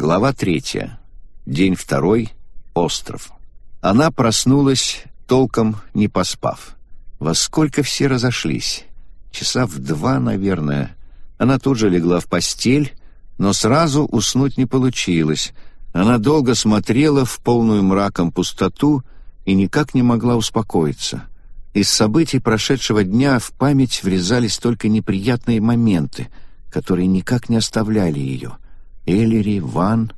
Глава третья. День второй. Остров. Она проснулась, толком не поспав. Во сколько все разошлись? Часа в два, наверное. Она тут же легла в постель, но сразу уснуть не получилось. Она долго смотрела в полную мраком пустоту и никак не могла успокоиться. Из событий прошедшего дня в память врезались только неприятные моменты, которые никак не оставляли ее. Эллири, Ван,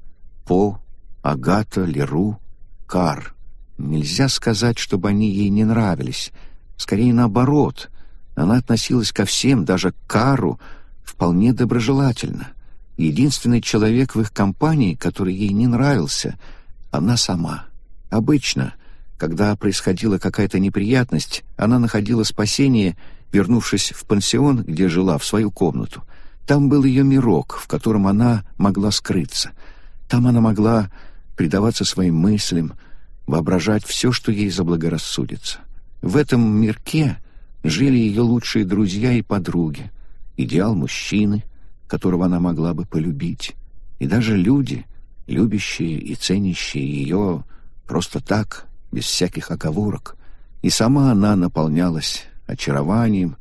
По, Агата, Леру, Кар. Нельзя сказать, чтобы они ей не нравились. Скорее наоборот. Она относилась ко всем, даже к Кару, вполне доброжелательно. Единственный человек в их компании, который ей не нравился, она сама. Обычно, когда происходила какая-то неприятность, она находила спасение, вернувшись в пансион, где жила, в свою комнату. Там был ее мирок, в котором она могла скрыться. Там она могла предаваться своим мыслям, воображать все, что ей заблагорассудится. В этом мирке жили ее лучшие друзья и подруги, идеал мужчины, которого она могла бы полюбить, и даже люди, любящие и ценящие ее просто так, без всяких оговорок. И сама она наполнялась очарованием,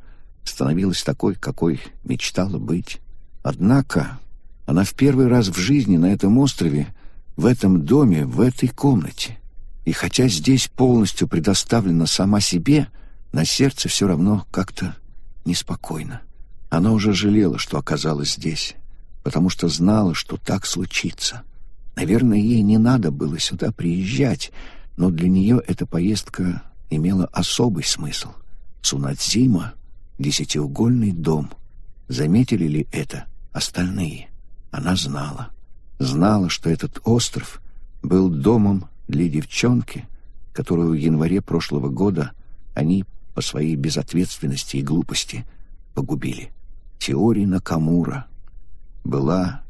становилась такой, какой мечтала быть. Однако она в первый раз в жизни на этом острове, в этом доме, в этой комнате. И хотя здесь полностью предоставлена сама себе, на сердце все равно как-то неспокойно. Она уже жалела, что оказалась здесь, потому что знала, что так случится. Наверное, ей не надо было сюда приезжать, но для нее эта поездка имела особый смысл. Сунадзима — десятиугольный дом. Заметили ли это остальные? Она знала. Знала, что этот остров был домом для девчонки, которую в январе прошлого года они по своей безответственности и глупости погубили. Теори Накамура была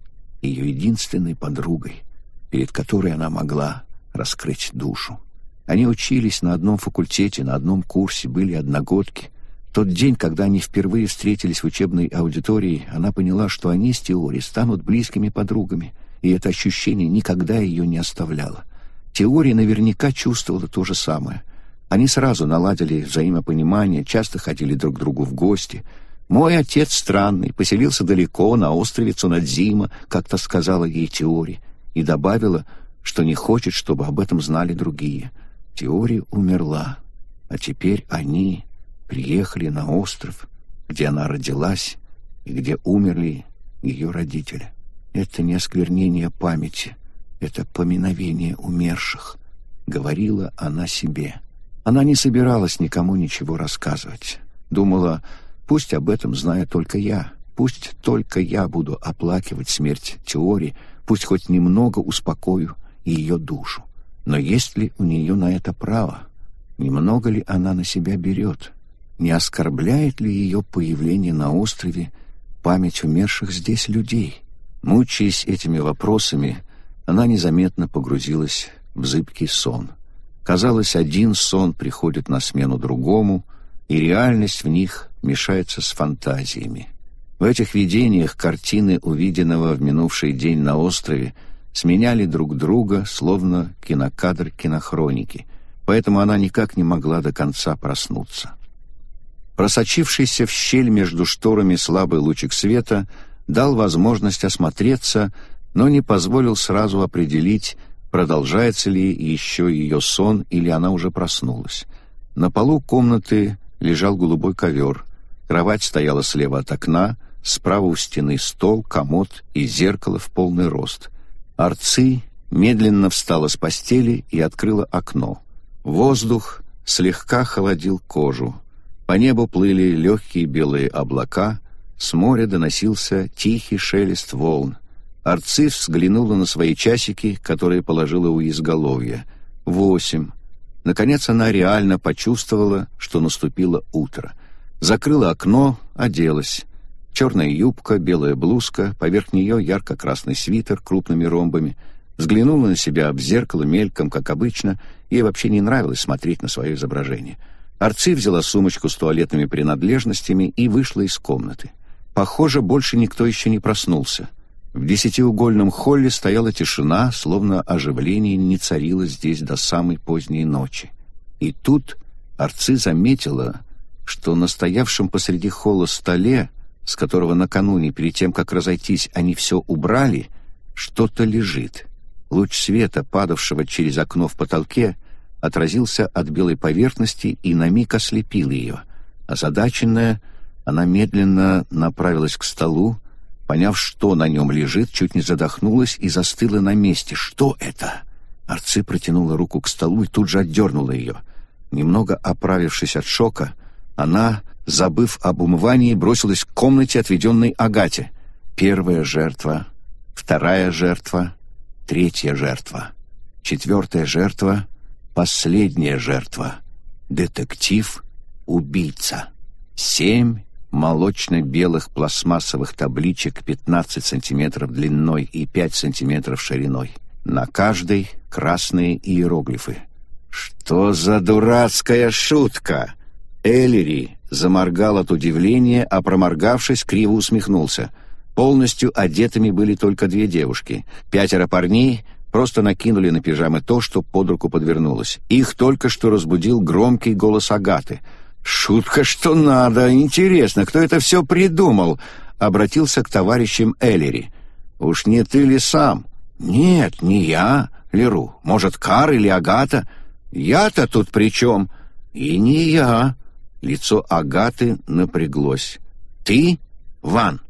ее единственной подругой, перед которой она могла раскрыть душу. Они учились на одном факультете, на одном курсе, были одногодки. Тот день, когда они впервые встретились в учебной аудитории, она поняла, что они с Теори станут близкими подругами, и это ощущение никогда ее не оставляло. Теория наверняка чувствовала то же самое. Они сразу наладили взаимопонимание, часто ходили друг к другу в гости. «Мой отец странный, поселился далеко, на острове Цунадзима», как-то сказала ей Теори, и добавила, что не хочет, чтобы об этом знали другие. Теори умерла, а теперь они приехали на остров, где она родилась и где умерли ее родители. Это не осквернение памяти, это поминовение умерших, говорила она себе. Она не собиралась никому ничего рассказывать. Думала, пусть об этом знаю только я, пусть только я буду оплакивать смерть теории, пусть хоть немного успокою ее душу. Но есть ли у нее на это право? Немного ли она на себя берет? Не оскорбляет ли ее появление на острове память умерших здесь людей? Мучаясь этими вопросами, она незаметно погрузилась в зыбкий сон. Казалось, один сон приходит на смену другому, и реальность в них мешается с фантазиями. В этих видениях картины увиденного в минувший день на острове сменяли друг друга, словно кинокадр кинохроники, поэтому она никак не могла до конца проснуться. Просочившийся в щель между шторами слабый лучик света дал возможность осмотреться, но не позволил сразу определить, продолжается ли еще ее сон или она уже проснулась. На полу комнаты лежал голубой ковер, кровать стояла слева от окна, справа у стены стол, комод и зеркало в полный рост. Арцы медленно встала с постели и открыла окно. Воздух слегка холодил кожу. По небу плыли легкие белые облака, с моря доносился тихий шелест волн. Арцис взглянула на свои часики, которые положила у изголовья. Восемь. Наконец она реально почувствовала, что наступило утро. Закрыла окно, оделась. Черная юбка, белая блузка, поверх нее ярко-красный свитер крупными ромбами. Взглянула на себя в зеркало мельком, как обычно. Ей вообще не нравилось смотреть на свое изображение. Арци взяла сумочку с туалетными принадлежностями и вышла из комнаты. Похоже, больше никто еще не проснулся. В десятиугольном холле стояла тишина, словно оживление не царило здесь до самой поздней ночи. И тут Арци заметила, что на стоявшем посреди холла столе, с которого накануне, перед тем, как разойтись, они все убрали, что-то лежит. Луч света, падавшего через окно в потолке, отразился от белой поверхности и на миг ослепил ее. Озадаченная, она медленно направилась к столу, Поняв, что на нем лежит, чуть не задохнулась и застыла на месте. «Что это?» Арци протянула руку к столу и тут же отдернула ее. Немного оправившись от шока, она, забыв об умывании, бросилась к комнате, отведенной Агате. Первая жертва, вторая жертва, третья жертва, четвертая жертва, последняя жертва. Детектив-убийца. Семь молочно-белых пластмассовых табличек 15 сантиметров длиной и 5 сантиметров шириной. На каждой красные иероглифы. «Что за дурацкая шутка?» Эллири заморгал от удивления, а проморгавшись, криво усмехнулся. Полностью одетыми были только две девушки. Пятеро парней просто накинули на пижамы то, что под руку подвернулось. Их только что разбудил громкий голос Агаты — «Шутка, что надо. Интересно, кто это все придумал?» Обратился к товарищам Эллери. «Уж не ты ли сам?» «Нет, не я, Леру. Может, Кар или Агата? Я-то тут при чем?» «И не я». Лицо Агаты напряглось. «Ты? Ван?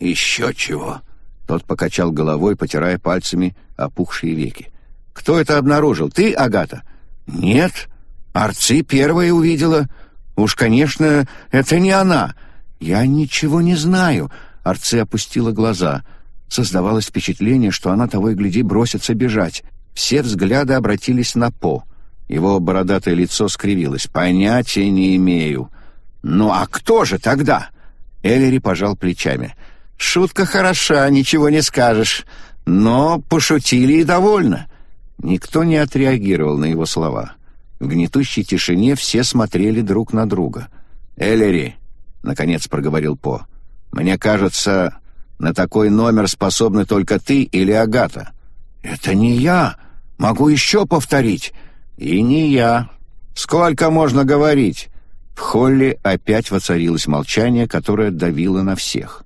Еще чего?» Тот покачал головой, потирая пальцами опухшие веки. «Кто это обнаружил? Ты, Агата?» «Нет. Арци первая увидела. «Уж, конечно, это не она. Я ничего не знаю». Арце опустила глаза. Создавалось впечатление, что она того и гляди бросится бежать. Все взгляды обратились на По. Его бородатое лицо скривилось. «Понятия не имею». «Ну а кто же тогда?» Эллири пожал плечами. «Шутка хороша, ничего не скажешь. Но пошутили и довольно». Никто не отреагировал на его слова. В гнетущей тишине все смотрели друг на друга. «Эллери», — наконец проговорил По, — «мне кажется, на такой номер способны только ты или Агата». «Это не я. Могу еще повторить». «И не я. Сколько можно говорить?» В холле опять воцарилось молчание, которое давило на всех.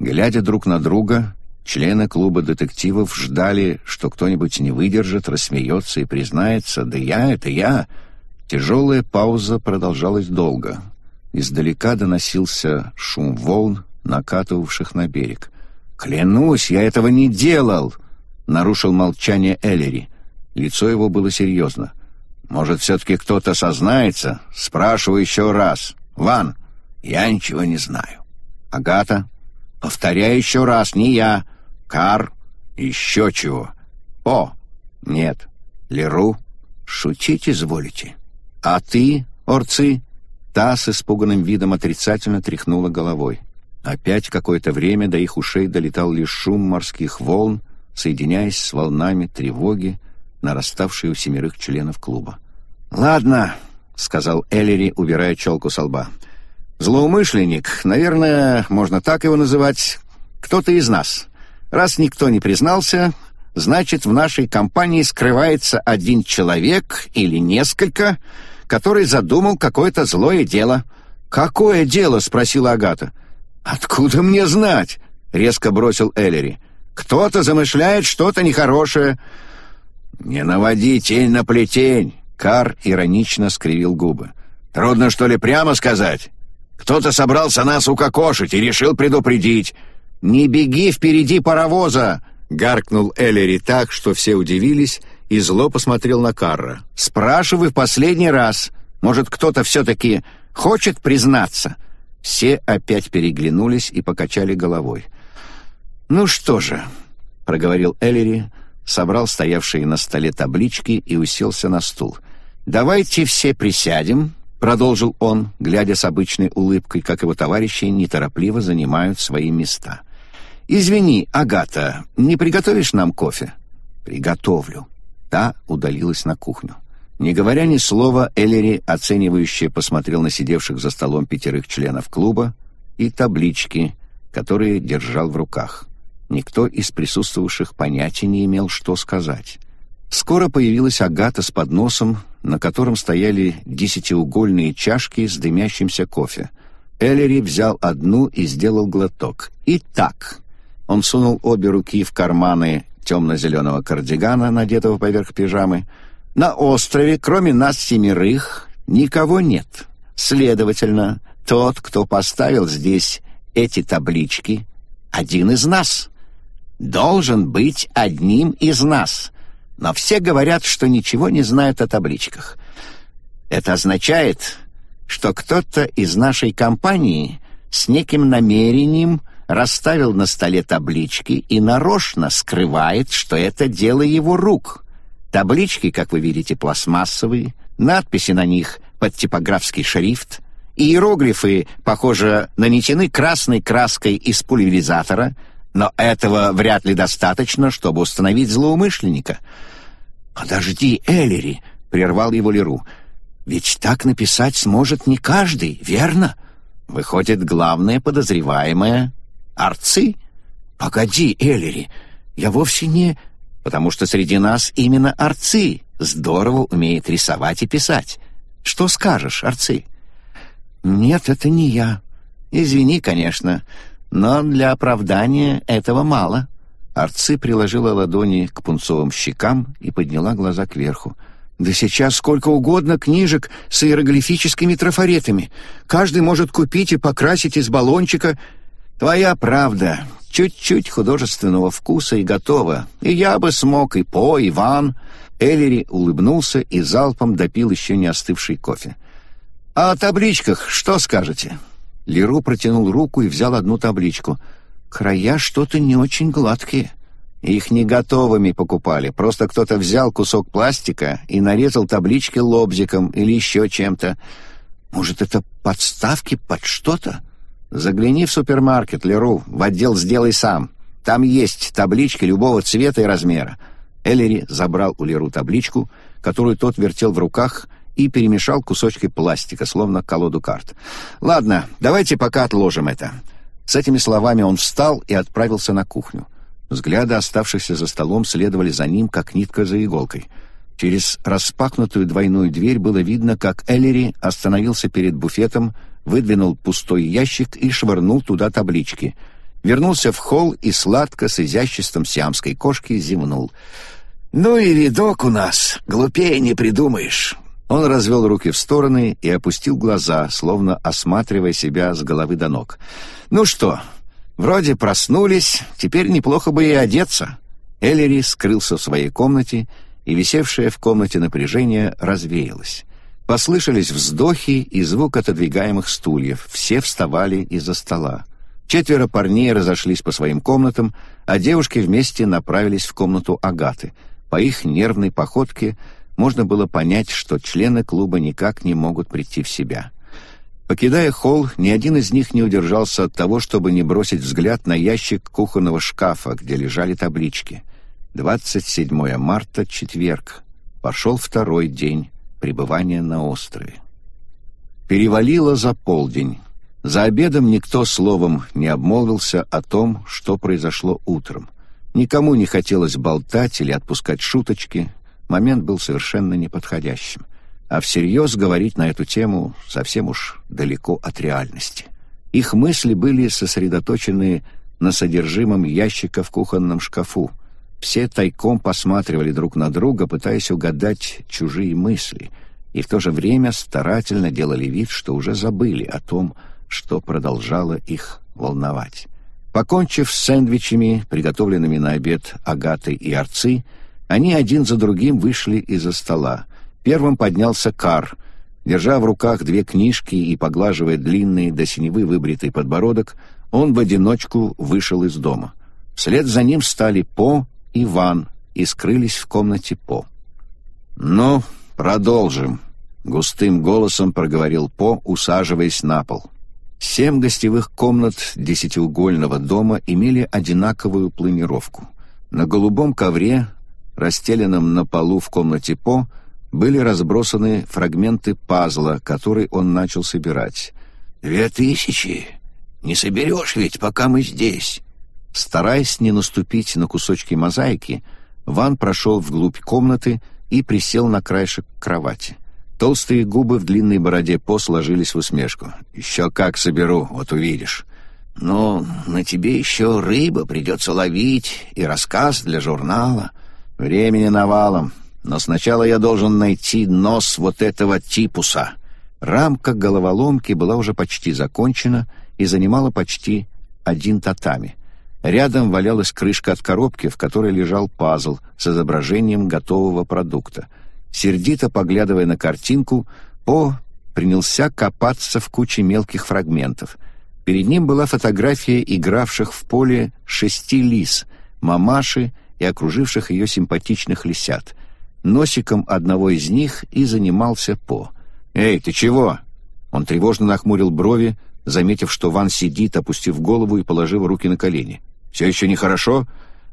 Глядя друг на друга, члены клуба детективов ждали, что кто-нибудь не выдержит, рассмеется и признается «Да я, это я!» Тяжелая пауза продолжалась долго. Издалека доносился шум волн, накатывавших на берег. «Клянусь, я этого не делал!» — нарушил молчание Эллери. Лицо его было серьезно. «Может, все-таки кто-то сознается? Спрашиваю еще раз. Ван, я ничего не знаю. Агата? Повторяю еще раз, не я. Кар? Еще чего? О, нет. Леру? Шутить изволите?» «А ты, Орцы?» Та с испуганным видом отрицательно тряхнула головой. Опять какое-то время до их ушей долетал лишь шум морских волн, соединяясь с волнами тревоги, нараставшей у семерых членов клуба. «Ладно», — сказал Эллери, убирая челку со лба. «Злоумышленник, наверное, можно так его называть, кто-то из нас. Раз никто не признался, значит, в нашей компании скрывается один человек или несколько, который задумал какое-то злое дело». «Какое дело?» — спросила Агата. «Откуда мне знать?» — резко бросил Эллери. «Кто-то замышляет что-то нехорошее». «Не наводи тень на плетень!» — Кар иронично скривил губы. «Трудно, что ли, прямо сказать? Кто-то собрался нас укокошить и решил предупредить». «Не беги впереди паровоза!» — гаркнул Эллери так, что все удивились и зло посмотрел на Карра. «Спрашивай в последний раз. Может, кто-то все-таки хочет признаться?» Все опять переглянулись и покачали головой. «Ну что же», — проговорил Эллери, собрал стоявшие на столе таблички и уселся на стул. «Давайте все присядем», — продолжил он, глядя с обычной улыбкой, как его товарищи неторопливо занимают свои места. «Извини, Агата, не приготовишь нам кофе?» «Приготовлю», Та удалилась на кухню. Не говоря ни слова, Эллери, оценивающе посмотрел на сидевших за столом пятерых членов клуба и таблички, которые держал в руках. Никто из присутствовавших понятия не имел, что сказать. Скоро появилась Агата с подносом, на котором стояли десятиугольные чашки с дымящимся кофе. Эллери взял одну и сделал глоток. «Итак...» Он сунул обе руки в карманы темно-зеленого кардигана, надетого поверх пижамы. «На острове, кроме нас семерых, никого нет. Следовательно, тот, кто поставил здесь эти таблички, один из нас. Должен быть одним из нас но все говорят, что ничего не знают о табличках. Это означает, что кто-то из нашей компании с неким намерением расставил на столе таблички и нарочно скрывает, что это дело его рук. Таблички, как вы видите, пластмассовые, надписи на них под типографский шрифт, иероглифы, похоже, нанесены красной краской из пульверизатора — но этого вряд ли достаточно, чтобы установить злоумышленника. «Подожди, Эллери!» — прервал его Леру. «Ведь так написать сможет не каждый, верно? Выходит, главное подозреваемое — арцы?» «Погоди, Эллери, я вовсе не...» «Потому что среди нас именно арцы здорово умеет рисовать и писать. Что скажешь, арцы?» «Нет, это не я. Извини, конечно, но для оправдания этого мало». Арцы приложила ладони к пунцовым щекам и подняла глаза кверху. «Да сейчас сколько угодно книжек с иероглифическими трафаретами. Каждый может купить и покрасить из баллончика. Твоя правда. Чуть-чуть художественного вкуса и готово. И я бы смог, и По, и Ван». Эллери улыбнулся и залпом допил еще не остывший кофе. «А о табличках что скажете?» Леру протянул руку и взял одну табличку. «Края что-то не очень гладкие». Их не готовыми покупали, просто кто-то взял кусок пластика и нарезал таблички лобзиком или еще чем-то. Может, это подставки под что-то? Загляни в супермаркет, Леру, в отдел «Сделай сам». Там есть таблички любого цвета и размера. Эллери забрал у Леру табличку, которую тот вертел в руках, и перемешал кусочки пластика, словно колоду карт. «Ладно, давайте пока отложим это». С этими словами он встал и отправился на кухню. Взгляды оставшихся за столом следовали за ним, как нитка за иголкой. Через распахнутую двойную дверь было видно, как Эллери остановился перед буфетом, выдвинул пустой ящик и швырнул туда таблички. Вернулся в холл и сладко, с изяществом сиамской кошки, зевнул. «Ну и видок у нас, глупее не придумаешь. Он развел руки в стороны и опустил глаза, словно осматривая себя с головы до ног. «Ну что, вроде проснулись, теперь неплохо бы и одеться». Эллери скрылся в своей комнате, и висевшее в комнате напряжение развеялось. Послышались вздохи и звук отодвигаемых стульев. Все вставали из-за стола. Четверо парней разошлись по своим комнатам, а девушки вместе направились в комнату Агаты. По их нервной походке можно было понять, что члены клуба никак не могут прийти в себя. Покидая холл, ни один из них не удержался от того, чтобы не бросить взгляд на ящик кухонного шкафа, где лежали таблички. 27 марта, четверг. Пошел второй день пребывания на острове. Перевалило за полдень. За обедом никто словом не обмолвился о том, что произошло утром. Никому не хотелось болтать или отпускать шуточки, момент был совершенно неподходящим. А всерьез говорить на эту тему совсем уж далеко от реальности. Их мысли были сосредоточены на содержимом ящика в кухонном шкафу. Все тайком посматривали друг на друга, пытаясь угадать чужие мысли, и в то же время старательно делали вид, что уже забыли о том, что продолжало их волновать. Покончив с сэндвичами, приготовленными на обед Агатой и Арцы, они один за другим вышли из-за стола. Первым поднялся Кар. Держа в руках две книжки и поглаживая длинный до синевы выбритый подбородок, он в одиночку вышел из дома. Вслед за ним встали По и Ван и скрылись в комнате По. «Ну, продолжим», — густым голосом проговорил По, усаживаясь на пол. Семь гостевых комнат десятиугольного дома имели одинаковую планировку. На голубом ковре расстеленном на полу в комнате По, были разбросаны фрагменты пазла, который он начал собирать. «Две тысячи? Не соберешь ведь, пока мы здесь. Стараясь не наступить на кусочки мозаики, Ван прошел вглубь комнаты и присел на краешек кровати. Толстые губы в длинной бороде По сложились в усмешку. «Еще как соберу, вот увидишь». «Ну, на тебе еще рыба придется ловить и рассказ для журнала. Времени навалом, но сначала я должен найти нос вот этого типуса». Рамка головоломки была уже почти закончена и занимала почти один татами. Рядом валялась крышка от коробки, в которой лежал пазл с изображением готового продукта. Сердито поглядывая на картинку, По принялся копаться в куче мелких фрагментов. Перед ним была фотография игравших в поле шести лис, мамаши и окруживших ее симпатичных лисят. Носиком одного из них и занимался По. «Эй, ты чего?» Он тревожно нахмурил брови, заметив, что Ван сидит, опустив голову и положив руки на колени. «Все еще нехорошо?»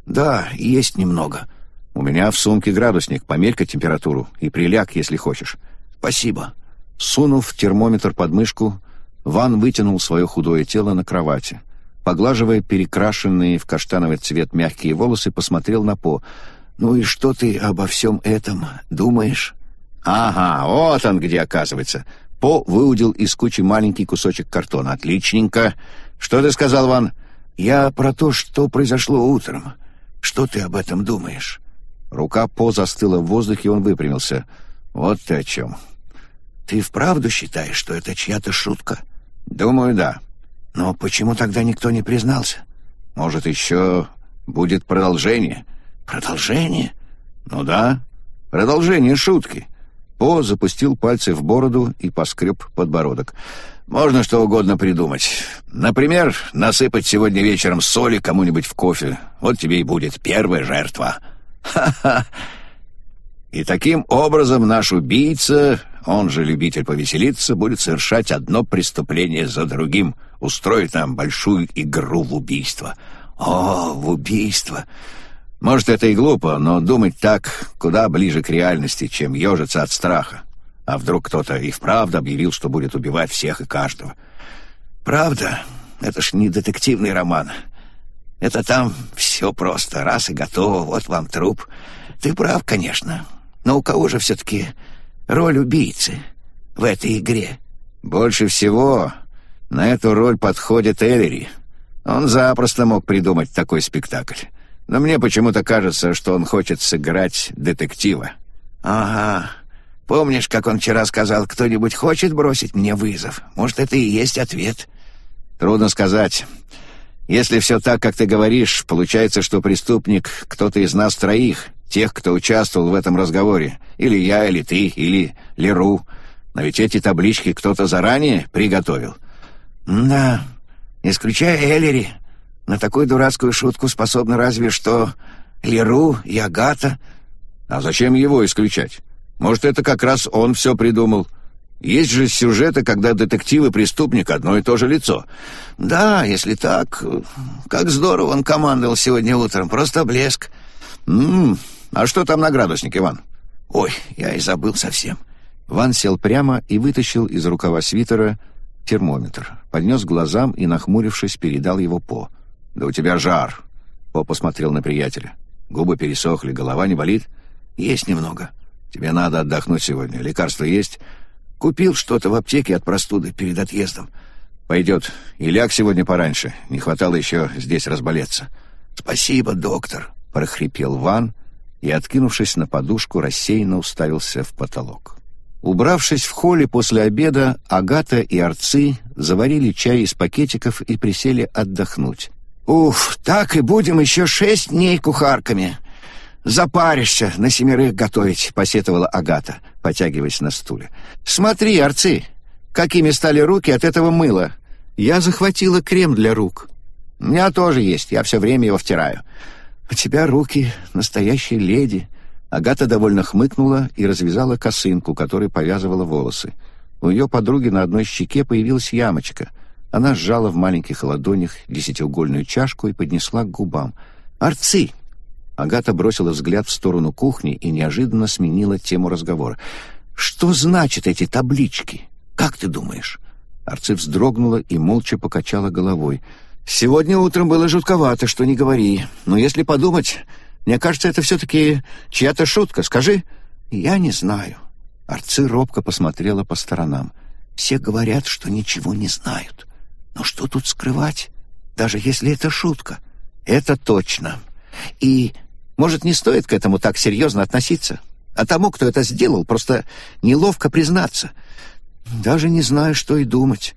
«Да, есть немного». «У меня в сумке градусник, померь-ка температуру и приляг, если хочешь». «Спасибо». Сунув термометр под мышку, Ван вытянул свое худое тело на кровати. Поглаживая перекрашенные в каштановый цвет мягкие волосы, посмотрел на По. «Ну и что ты обо всем этом думаешь?» «Ага, вот он где, оказывается». По выудил из кучи маленький кусочек картона. «Отличненько. Что ты сказал, Ван?» «Я про то, что произошло утром. Что ты об этом думаешь?» Рука По застыла в воздухе, он выпрямился. «Вот ты о чем». «Ты вправду считаешь, что это чья-то шутка?» «Думаю, да». «Но почему тогда никто не признался?» «Может, еще будет продолжение?» «Продолжение?» «Ну да, продолжение шутки». По запустил пальцы в бороду и поскреб подбородок. «Можно что угодно придумать. Например, насыпать сегодня вечером соли кому-нибудь в кофе. Вот тебе и будет первая жертва. Ха-ха!» И таким образом наш убийца, он же любитель повеселиться, будет совершать одно преступление за другим, устроить нам большую игру в убийство. О, в убийство! Может, это и глупо, но думать так куда ближе к реальности, чем ежиться от страха. А вдруг кто-то и вправду объявил, что будет убивать всех и каждого? Правда? Это ж не детективный роман. Это там все просто. Раз и готово, вот вам труп. Ты прав, конечно. Но у кого же все-таки роль убийцы в этой игре? Больше всего на эту роль подходит Эллери. Он запросто мог придумать такой спектакль но мне почему-то кажется, что он хочет сыграть детектива». «Ага. Помнишь, как он вчера сказал, кто-нибудь хочет бросить мне вызов? Может, это и есть ответ?» «Трудно сказать. Если все так, как ты говоришь, получается, что преступник — кто-то из нас троих, тех, кто участвовал в этом разговоре. Или я, или ты, или Леру. Но ведь эти таблички кто-то заранее приготовил». «Да, исключая Эллери. На такую дурацкую шутку способны разве что Леру и Агата. А зачем его исключать? Может, это как раз он все придумал. Есть же сюжеты, когда детектив и преступник одно и то же лицо. Да, если так, как здорово он командовал сегодня утром, просто блеск. М -м, а что там на градуснике, Иван? Ой, я и забыл совсем. Ван сел прямо и вытащил из рукава свитера термометр, поднес глазам и, нахмурившись, передал его По. «Да у тебя жар!» По посмотрел на приятеля. «Губы пересохли, голова не болит?» «Есть немного. Тебе надо отдохнуть сегодня. Лекарства есть?» «Купил что-то в аптеке от простуды перед отъездом». «Пойдет. И ляг сегодня пораньше. Не хватало еще здесь разболеться». «Спасибо, доктор», — прохрипел Ван и, откинувшись на подушку, рассеянно уставился в потолок. Убравшись в холле после обеда, Агата и Арцы заварили чай из пакетиков и присели отдохнуть. «Уф, так и будем еще шесть дней кухарками. Запаришься на семерых готовить», — посетовала Агата, потягиваясь на стуле. «Смотри, арцы, какими стали руки от этого мыла. Я захватила крем для рук. У меня тоже есть, я все время его втираю. У тебя руки настоящей леди». Агата довольно хмыкнула и развязала косынку, которой повязывала волосы. У ее подруги на одной щеке появилась ямочка — она сжала в маленьких ладонях десятиугольную чашку и поднесла к губам. «Арцы!» Агата бросила взгляд в сторону кухни и неожиданно сменила тему разговора. «Что значат эти таблички? Как ты думаешь?» Арцы вздрогнула и молча покачала головой. Сегодня утром было жутковато, что не говори. Но если подумать, мне кажется, это все-таки чья-то шутка. Скажи. Я не знаю. Арцы робко посмотрела по сторонам. Все говорят, что ничего не знают. Но что тут скрывать, даже если это шутка? Это точно. И, может, не стоит к этому так серьезно относиться? А тому, кто это сделал, просто неловко признаться. Даже не знаю, что и думать.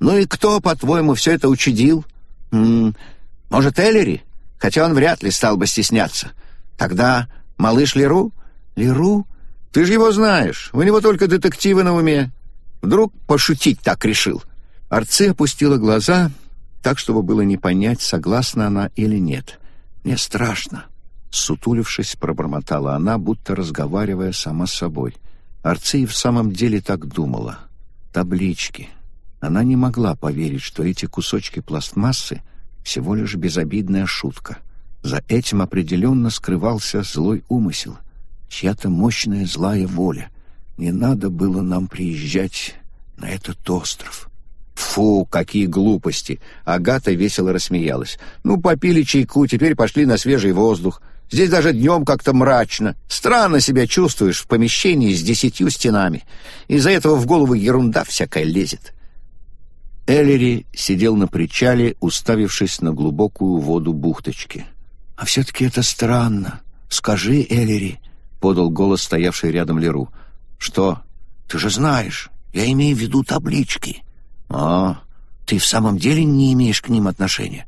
Ну и кто, по-твоему, все это учудил? М -м, может, Эллери? Хотя он вряд ли стал бы стесняться. Тогда малыш Леру? Леру? Ты же его знаешь. У него только детективы на уме. Вдруг пошутить так решил. Арцы опустила глаза, так, чтобы было не понять, согласна она или нет. «Мне страшно», — сутулившись, пробормотала она, будто разговаривая сама с собой. Арцы и в самом деле так думала. Таблички. Она не могла поверить, что эти кусочки пластмассы — всего лишь безобидная шутка. За этим определенно скрывался злой умысел, чья-то мощная злая воля. Не надо было нам приезжать на этот остров. «Фу, какие глупости!» Агата весело рассмеялась. «Ну, попили чайку, теперь пошли на свежий воздух. Здесь даже днем как-то мрачно. Странно себя чувствуешь в помещении с десятью стенами. Из-за этого в голову ерунда всякая лезет». Эллери сидел на причале, уставившись на глубокую воду бухточки. «А все-таки это странно. Скажи, Эллери», — подал голос стоявший рядом Леру. «Что? Ты же знаешь, я имею в виду таблички». «А, ты в самом деле не имеешь к ним отношения?»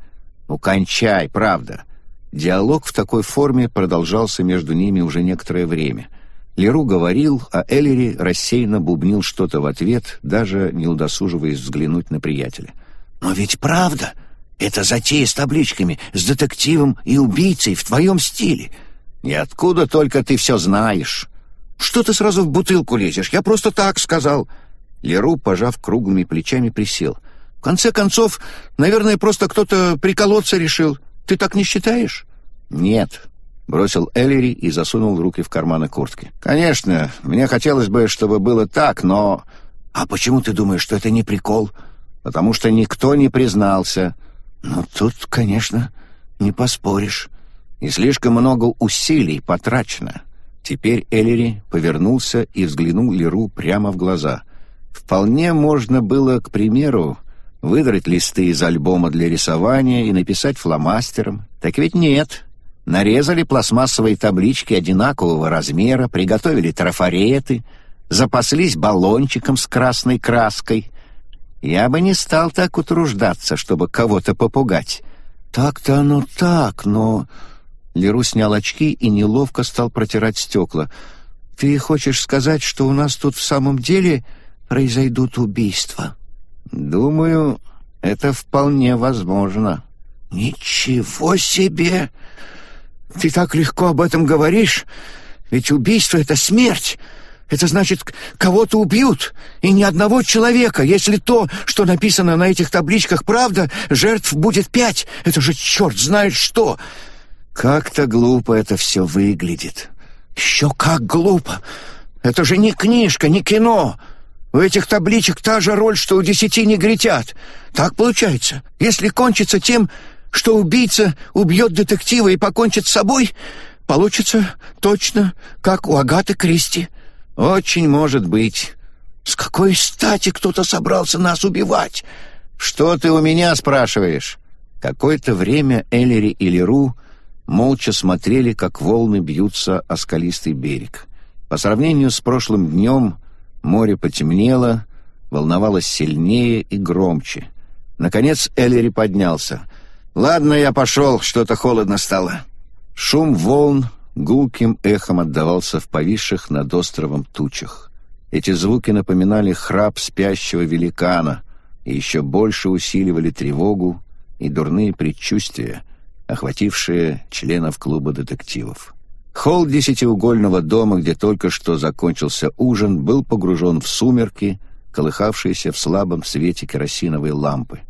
«Ну, кончай, правда». Диалог в такой форме продолжался между ними уже некоторое время. Леру говорил, а Эллери рассеянно бубнил что-то в ответ, даже не удосуживаясь взглянуть на приятеля. «Но ведь правда, это затея с табличками, с детективом и убийцей в твоем стиле. И откуда только ты все знаешь? Что ты сразу в бутылку лезешь? Я просто так сказал». Леру, пожав круглыми плечами, присел. «В конце концов, наверное, просто кто-то приколоться решил. Ты так не считаешь?» «Нет», — бросил Эллери и засунул руки в карманы куртки. «Конечно, мне хотелось бы, чтобы было так, но...» «А почему ты думаешь, что это не прикол?» «Потому что никто не признался». «Ну, тут, конечно, не поспоришь. И слишком много усилий потрачено». Теперь Эллери повернулся и взглянул Леру прямо в глаза. Вполне можно было, к примеру, выдрать листы из альбома для рисования и написать фломастером. Так ведь нет. Нарезали пластмассовые таблички одинакового размера, приготовили трафареты, запаслись баллончиком с красной краской. Я бы не стал так утруждаться, чтобы кого-то попугать. Так-то оно так, но... Леру снял очки и неловко стал протирать стекла. «Ты хочешь сказать, что у нас тут в самом деле произойдут убийства. Думаю, это вполне возможно. Ничего себе! Ты так легко об этом говоришь, ведь убийство — это смерть. Это значит, кого-то убьют, и ни одного человека. Если то, что написано на этих табличках, правда, жертв будет пять. Это же черт знает что. Как-то глупо это все выглядит. Еще как глупо. Это же не книжка, не кино. У этих табличек та же роль, что у десяти негритят. Так получается. Если кончится тем, что убийца убьет детектива и покончит с собой, получится точно, как у Агаты Кристи. Очень может быть. С какой стати кто-то собрался нас убивать? Что ты у меня спрашиваешь? Какое-то время Эллери и Леру молча смотрели, как волны бьются о скалистый берег. По сравнению с прошлым днем Море потемнело, волновалось сильнее и громче. Наконец Эллери поднялся. «Ладно, я пошел, что-то холодно стало». Шум волн гулким эхом отдавался в повисших над островом тучах. Эти звуки напоминали храп спящего великана и еще больше усиливали тревогу и дурные предчувствия, охватившие членов клуба детективов. Холл десятиугольного дома, где только что закончился ужин, был погружен в сумерки, колыхавшиеся в слабом свете керосиновой лампы.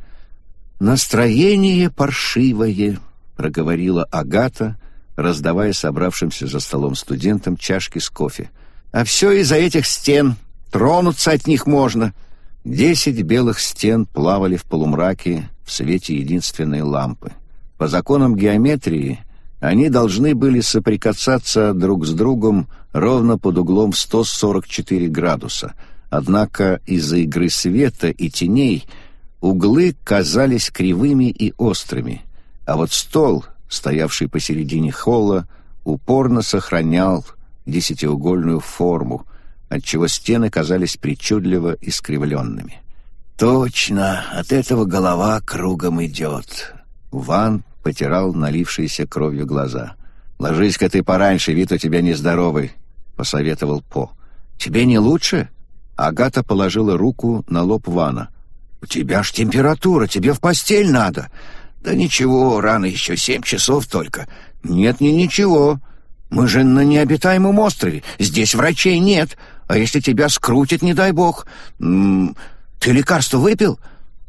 «Настроение паршивое», — проговорила Агата, раздавая собравшимся за столом студентам чашки с кофе. «А все из-за этих стен. Тронуться от них можно. Десять белых стен плавали в полумраке в свете единственной лампы. По законам геометрии они должны были соприкасаться друг с другом ровно под углом в 144 градуса. Однако из-за игры света и теней углы казались кривыми и острыми, а вот стол, стоявший посередине холла, упорно сохранял десятиугольную форму, отчего стены казались причудливо искривленными. «Точно, от этого голова кругом идет». Ван потирал налившиеся кровью глаза. «Ложись-ка ты пораньше, вид у тебя нездоровый», — посоветовал По. «Тебе не лучше?» Агата положила руку на лоб Вана. «У тебя ж температура, тебе в постель надо». «Да ничего, рано еще семь часов только». «Нет, не ничего. Мы же на необитаемом острове. Здесь врачей нет. А если тебя скрутит, не дай бог? М -м, ты лекарство выпил?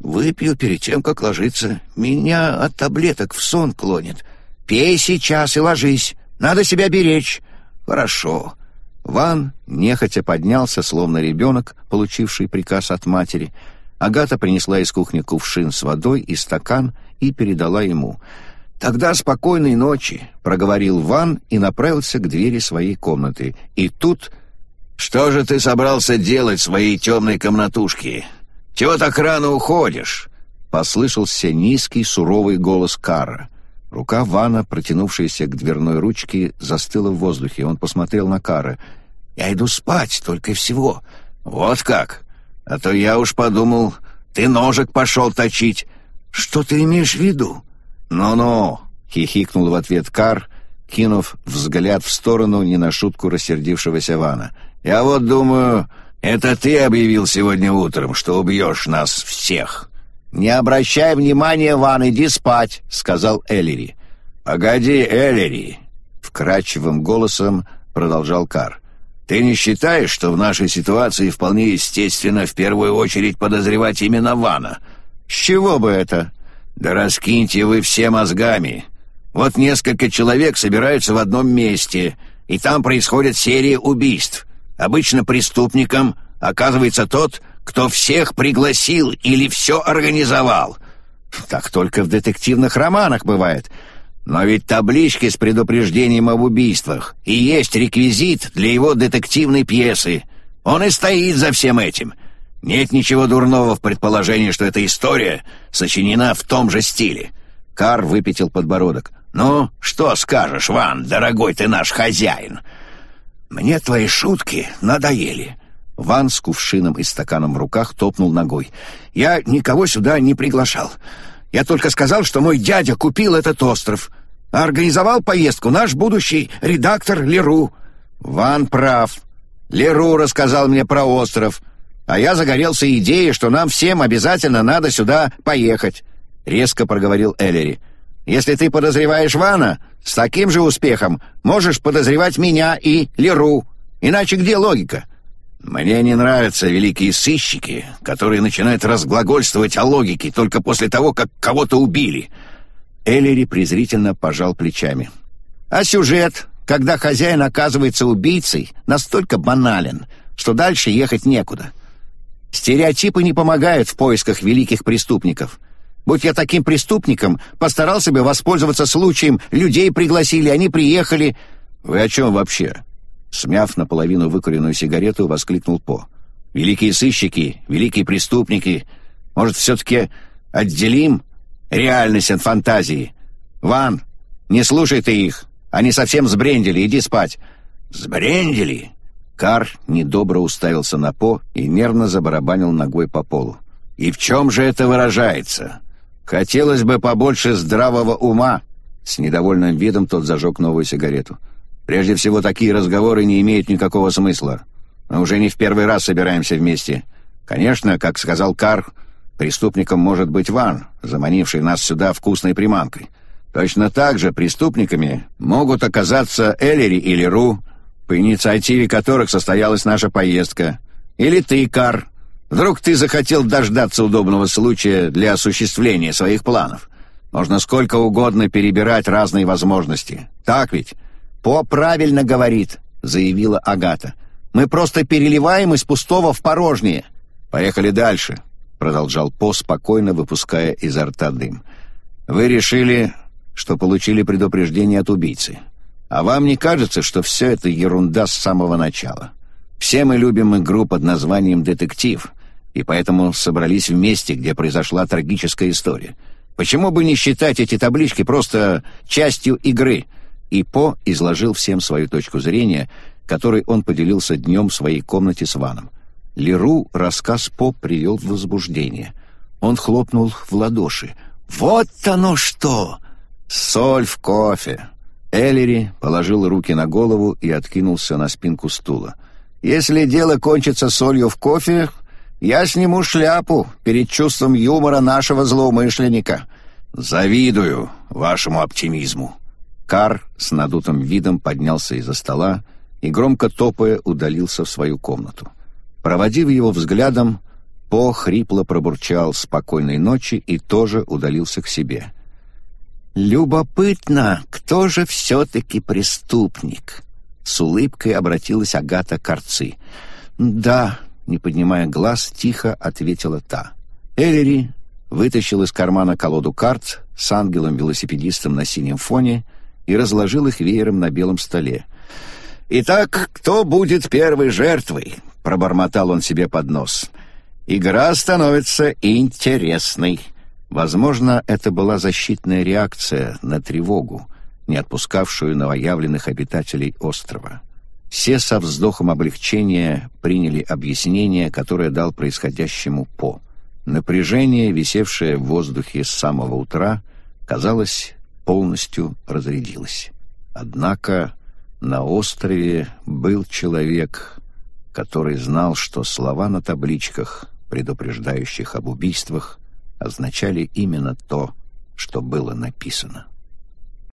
Выпью перед тем, как ложиться. Меня от таблеток в сон клонит. Пей сейчас и ложись. Надо себя беречь. Хорошо. Ван нехотя поднялся, словно ребенок, получивший приказ от матери. Агата принесла из кухни кувшин с водой и стакан и передала ему. «Тогда спокойной ночи», — проговорил Ван и направился к двери своей комнаты. И тут «Что же ты собрался делать в своей темной комнатушке? Чего так рано уходишь?» Послышался низкий суровый голос Кара. Рука Вана, протянувшаяся к дверной ручке, застыла в воздухе. Он посмотрел на Кара. «Я иду спать, только и всего». «Вот как? А то я уж подумал, ты ножик пошел точить. Что ты имеешь в виду?» «Ну-ну», — хихикнул в ответ Кар, кинув взгляд в сторону не на шутку рассердившегося Вана. Я вот думаю, это ты объявил сегодня утром, что убьешь нас всех». «Не обращай внимания, Ван, иди спать», — сказал Эллири. «Погоди, Эллири», — вкрадчивым голосом продолжал Кар. «Ты не считаешь, что в нашей ситуации вполне естественно в первую очередь подозревать именно Вана?» «С чего бы это?» «Да раскиньте вы все мозгами. Вот несколько человек собираются в одном месте, и там происходит серия убийств. Обычно преступником оказывается тот, кто всех пригласил или все организовал. Так только в детективных романах бывает. Но ведь таблички с предупреждением об убийствах и есть реквизит для его детективной пьесы. Он и стоит за всем этим. Нет ничего дурного в предположении, что эта история сочинена в том же стиле. Кар выпятил подбородок. «Ну, что скажешь, Ван, дорогой ты наш хозяин?» «Мне твои шутки надоели». Ван с кувшином и стаканом в руках топнул ногой. «Я никого сюда не приглашал. Я только сказал, что мой дядя купил этот остров. А организовал поездку наш будущий редактор Леру». «Ван прав. Леру рассказал мне про остров. А я загорелся идеей, что нам всем обязательно надо сюда поехать», — резко проговорил Эллери. Если ты подозреваешь Вана, с таким же успехом можешь подозревать меня и Леру. Иначе где логика? Мне не нравятся великие сыщики, которые начинают разглагольствовать о логике только после того, как кого-то убили. Эллери презрительно пожал плечами. А сюжет, когда хозяин оказывается убийцей, настолько банален, что дальше ехать некуда. Стереотипы не помогают в поисках великих преступников — Будь я таким преступником, постарался бы воспользоваться случаем. Людей пригласили, они приехали. Вы о чем вообще? Смяв наполовину выкуренную сигарету, воскликнул По. Великие сыщики, великие преступники. Может, все-таки отделим реальность от фантазии? Ван, не слушай ты их. Они совсем сбрендили, иди спать. Сбрендили? Кар недобро уставился на По и нервно забарабанил ногой по полу. «И в чем же это выражается? «Хотелось бы побольше здравого ума!» С недовольным видом тот зажег новую сигарету. «Прежде всего, такие разговоры не имеют никакого смысла. Мы уже не в первый раз собираемся вместе. Конечно, как сказал Кар, преступником может быть Ван, заманивший нас сюда вкусной приманкой. Точно так же преступниками могут оказаться Эллери или Ру, по инициативе которых состоялась наша поездка. Или ты, Кар, Вдруг ты захотел дождаться удобного случая для осуществления своих планов. Можно сколько угодно перебирать разные возможности. Так ведь? По правильно говорит, заявила Агата. Мы просто переливаем из пустого в порожнее. «Поехали дальше», — продолжал По, спокойно выпуская изо рта дым. «Вы решили, что получили предупреждение от убийцы. А вам не кажется, что все это ерунда с самого начала? Все мы любим игру под названием «Детектив», и поэтому собрались в месте, где произошла трагическая история. Почему бы не считать эти таблички просто частью игры?» И По изложил всем свою точку зрения, которой он поделился днем в своей комнате с Ваном. Леру рассказ По привел в возбуждение. Он хлопнул в ладоши. «Вот оно что! Соль в кофе!» Эллери положил руки на голову и откинулся на спинку стула. «Если дело кончится солью в кофе, я сниму шляпу перед чувством юмора нашего злоумышленника. Завидую вашему оптимизму». Кар с надутым видом поднялся из-за стола и, громко топая, удалился в свою комнату. Проводив его взглядом, По хрипло пробурчал «спокойной ночи» и тоже удалился к себе. «Любопытно, кто же все-таки преступник?» С улыбкой обратилась Агата к Арцы. «Да», — не поднимая глаз, тихо ответила та. Эллири вытащил из кармана колоду карт с ангелом-велосипедистом на синем фоне и разложил их веером на белом столе. «Итак, кто будет первой жертвой?» — пробормотал он себе под нос. «Игра становится интересной». Возможно, это была защитная реакция на тревогу, не отпускавшую новоявленных обитателей острова. Все со вздохом облегчения приняли объяснение, которое дал происходящему По. Напряжение, висевшее в воздухе с самого утра, казалось, полностью разрядилось. Однако на острове был человек, который знал, что слова на табличках, предупреждающих об убийствах, означали именно то, что было написано.